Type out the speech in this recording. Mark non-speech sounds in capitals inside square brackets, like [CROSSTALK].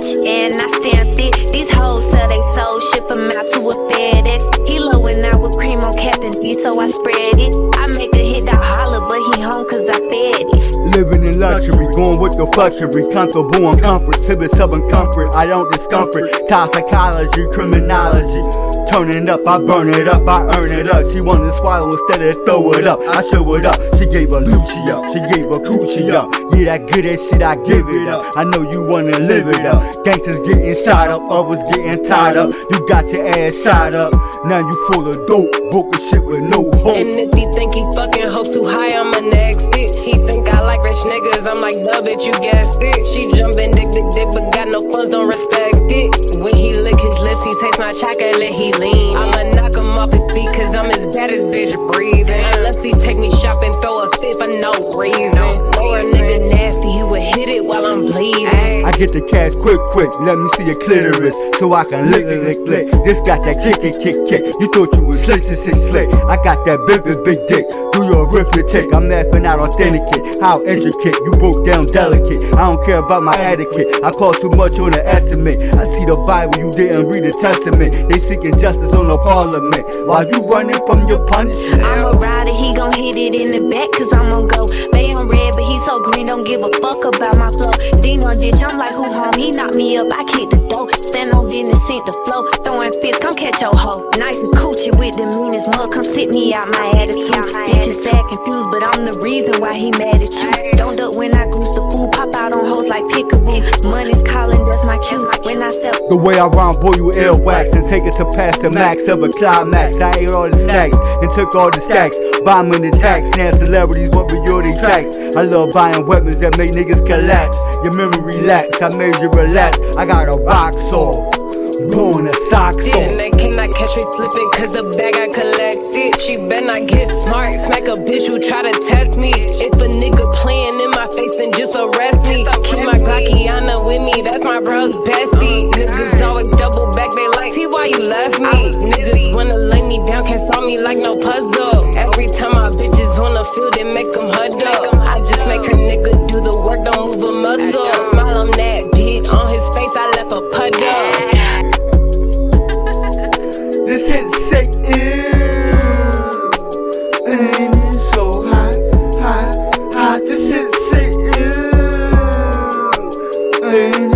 damn thick. These hoes sell they soul, ship them out to a FedEx. He lowin' out with cream on Captain D, so I spread it. I make a hit, I holler, but he home cause I fed it. Living in luxury, going with the fluctuary, comfortable and comfort, tipping southern comfort. I don't discomfort, top psychology, criminology. Turning up, I burn it up, I earn it up. She wanna swallow instead of throw it up. I show it up. She gave a Lucci up, she gave a coochie up. Yeah, that good ass shit, I give it up. I know you wanna live it up. Gangsters getting shot up, others getting tied up. You got your ass shot up. Now you full of dope, broke shit with no hope. And if he think he fucking hopes too high, I'ma next it. He think I like rich niggas, I'm like, dub it, you guessed it. She jumping dick, dick, dick, but got no funds, don't respect it. When he chocolate, he lean. Get the cash quick, quick. Let me see your clitoris so I can lick, lick, lick, lick. This got that kick, kick, kick, kick. You thought you was slick, slick, slick. I got that big, big, big dick. Do your arithmetic. I'm laughing out authenticate. How intricate. You broke down delicate. I don't care about my etiquette. I call too much on the estimate. I see the Bible, you didn't read the testament. They seeking justice on the parliament. While you running from your punishment. I'm a rider, he gon' hit it in the back, cause I'm gon' go. Bay on red, but he so green, don't give a fuck about my flow. Ding on ditch, I'm like, who home? He knocked me up, I kick the door. Stand on business, sink the flow. Throwing fists, come catch your hoe. Nice as coochie with the meanest mug, come sit me out my attitude. Bitches sad, confused, but I'm the reason why he mad at you. Don't duck when I goose the food, pop out on hoes like pickaboo. Money's calling, that's my cue. When I step The way I rhyme, boy, you ill wax and take it to past the max of a climax. I ate all the snacks and took all the stacks. Bombing attacks, snap celebrities, what we your tracks. I love buying weapons that make niggas collapse. Your memory relax, I made you relax. I got a rock saw, blowing a sock Then they cannot catch me slipping cause the bag I collected. She better not get smart, smack a bitch who try to test me. If a nigga playing in my face, then just arrest me. Keep my Glockiana with me, that's my bro bestie. Niggas always double back, they like, T, why you left me? Niggas wanna lay me down, can't solve me like no puzzle a few that make them huddle. I just make her nigga do the work, don't move a muscle. Smile on that bitch, on his face I left a puddle. [LAUGHS] this hit sick, ew. And so hot, hot, hot. This hit sick, ew. And